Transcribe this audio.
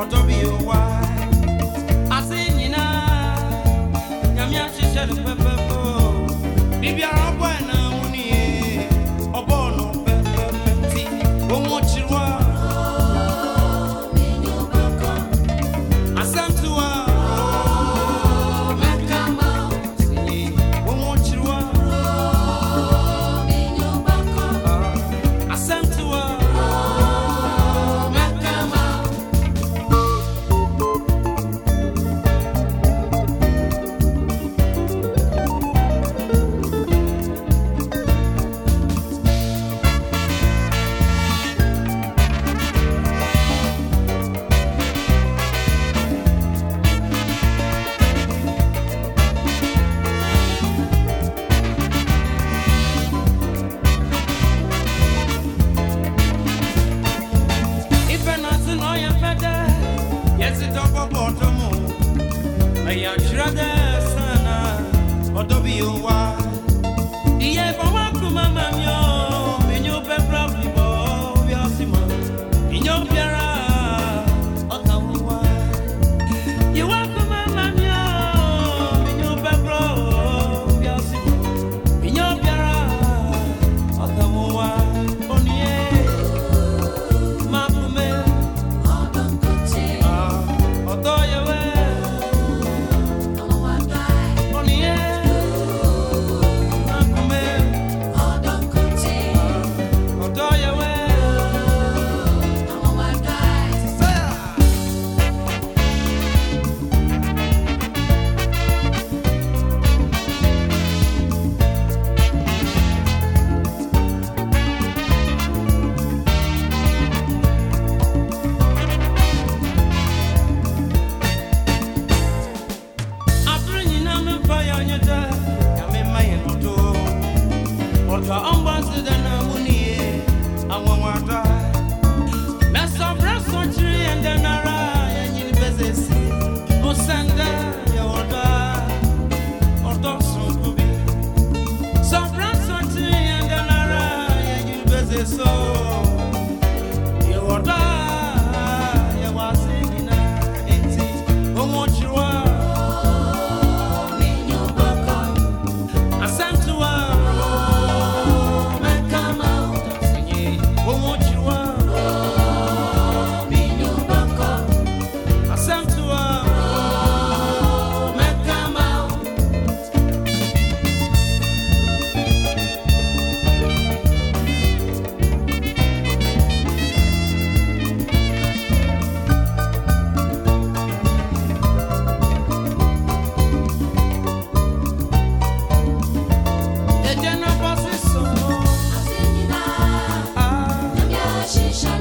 ọjọ́ bí o wá. àti nyina nyàmí àṣìṣe rẹ̀ pẹ́pẹ́ bọ́ bíbí ara ọgbọ́n. Yes, it's dɔbɔ bɔtɔ mu mɛya kyerɛ dɛ sana ɔdɔ bi yɛ wa iye bɔ wa kuma ma I want 是上。